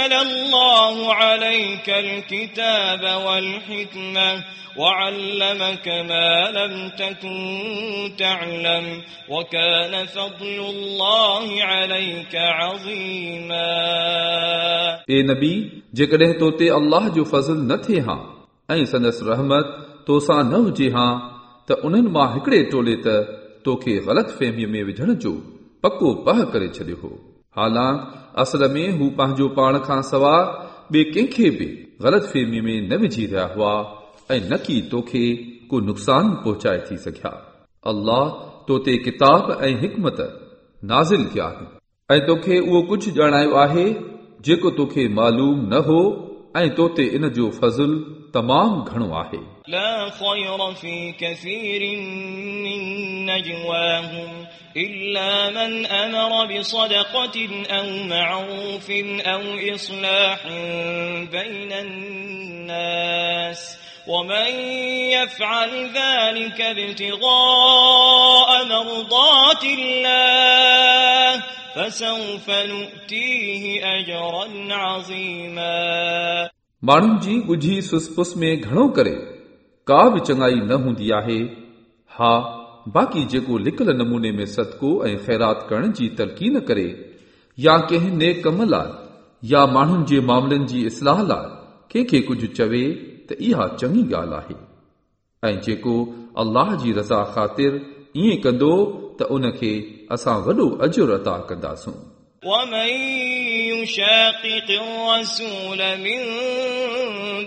وأنزل الله عليك الكتاب والحكمة وعلمك ما لم تكن تعلم وكان فضل الله عليك عظيما ए नबी जेकॾहिं तो ते अल्लाह जो फज़ल न थिए हा ऐं संदसि रहमत तो सां न हुजे हा त उन्हनि मां हिकिड़े टोले त तोखे ग़लति फहमीअ में विझण जो पको पह करे छॾियो हो हालां असल में हू पंहिंजो पाण खां सवाइ ॿिए कंहिंखे बि ग़लति फहमीअ में न विझी रहिया हुआ ऐं न की तोखे को नुक़सान पहुचाए थी सघिया अल्लाह तो ते किताब ऐं हिकमत नाज़िल कया आहिनि ऐं तोखे उहो कुझु ॼाणायो आहे जेको तोखे मालूम न हो ऐं तो ते इन जो फज़ुल तमामु घणो आहे لا خير في كثير من نجواهم إلا من أمر بصدقة أو معروف أو إصلاح بين الناس ومن يفعل ذلك ابتغاء مرضات الله فسوف نؤتيه أجرا عظيما माण्हुनि जी ॻुझी सुसपुस में घणो करे का बि चङाई न हूंदी आहे हा बाक़ी जेको लिकल नमूने में सदको ऐं ख़ैरात करण जी तलकीन करे या कंहिं नेक कम लाइ या माण्हुनि जे मामलनि जी इस्लाह लाइ कंहिंखे कुझु चवे त इहा चङी ॻाल्हि आहे ऐं जेको अल्लाह जी रज़ा ख़ातिर ईअं कंदो त उनखे असां वॾो अजुर अता कंदासूं ومن يشاقق الرسول من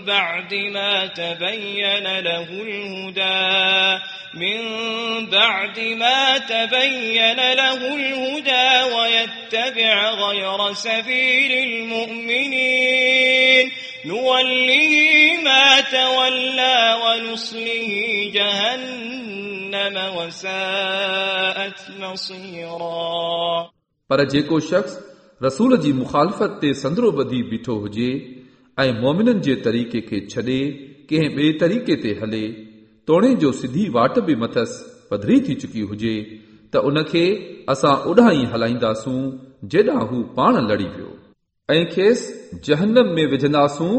بعد ما تبين له الهدى من بعد ما تبين له الهدى ويتبع غير سبيل المؤمنين نوله ما تولى ونصله جهنم وساءت مصيرا पर जेको शख़्स रसूल जी मुखालफ़त ते संदरो ॿधी बीठो हुजे ऐं मोमिननि जे तरीक़े खे छॾे कंहिं ॿिए तरीक़े ते हले तोणे जो सिधी वाट बि मथसि पधरी थी चुकी हुजे त उनखे असां उॾाई हलाईंदासूं जेॾां हू पाण लड़ी पियो ऐं खेसि जहन्नम में विझंदासूं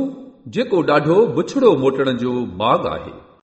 जेको ॾाढो बुछड़ो मोटण जो माॻ आहे